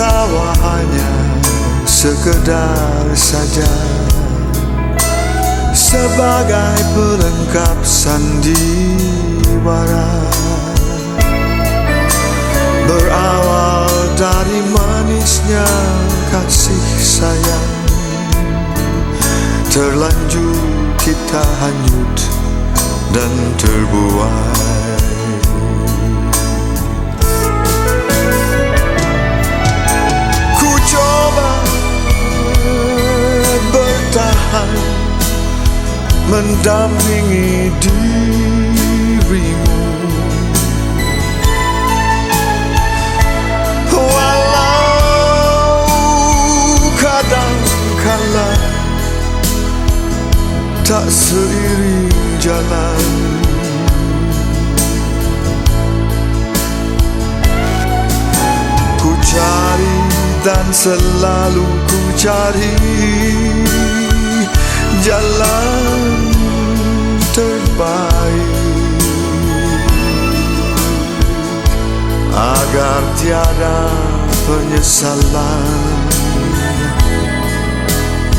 dan tawa hanya sekedar saja. Sebagai pelengkap sandiwara Berawal dari manisnya kasih sayang. Terlanjur kita hanyut dan terbuai Mendampingi dirimu. Walau kadang-kala Tak seiring jalan. Ku cari dan selalu ku cari Jalan terbaik. Agar tiada penyesalan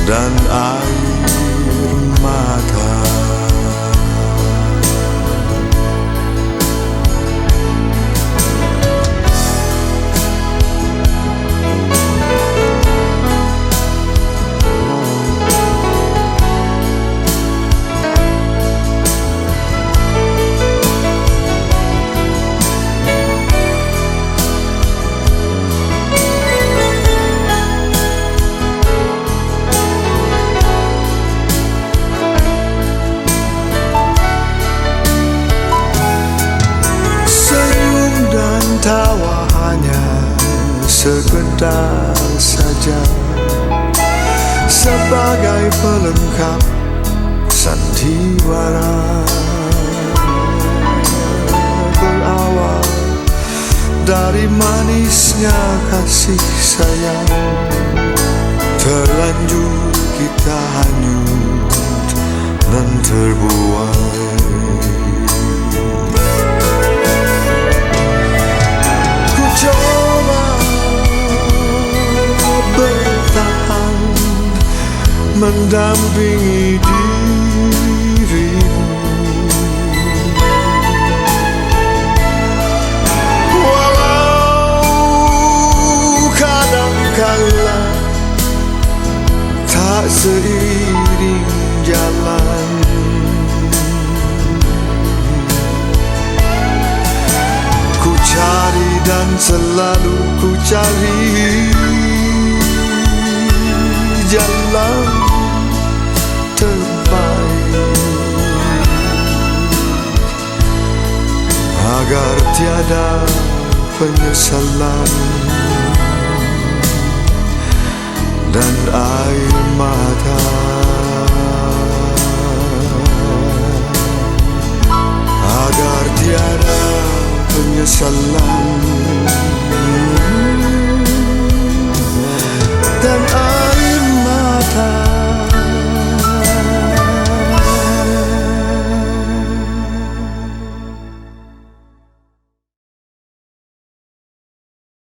Dan air mata sekedar saja. Sebagai pelengkap sandiwara. Berawal dari manisnya kasih sayang. Terlanjur kita hanyut dan terbuai Mendampingi dirimu. Walau kadangkala Tak seiring jalan. Ku cari dan selalu ku cari Agar tiada penyesalan Dan air mata Agar tiada penyesalan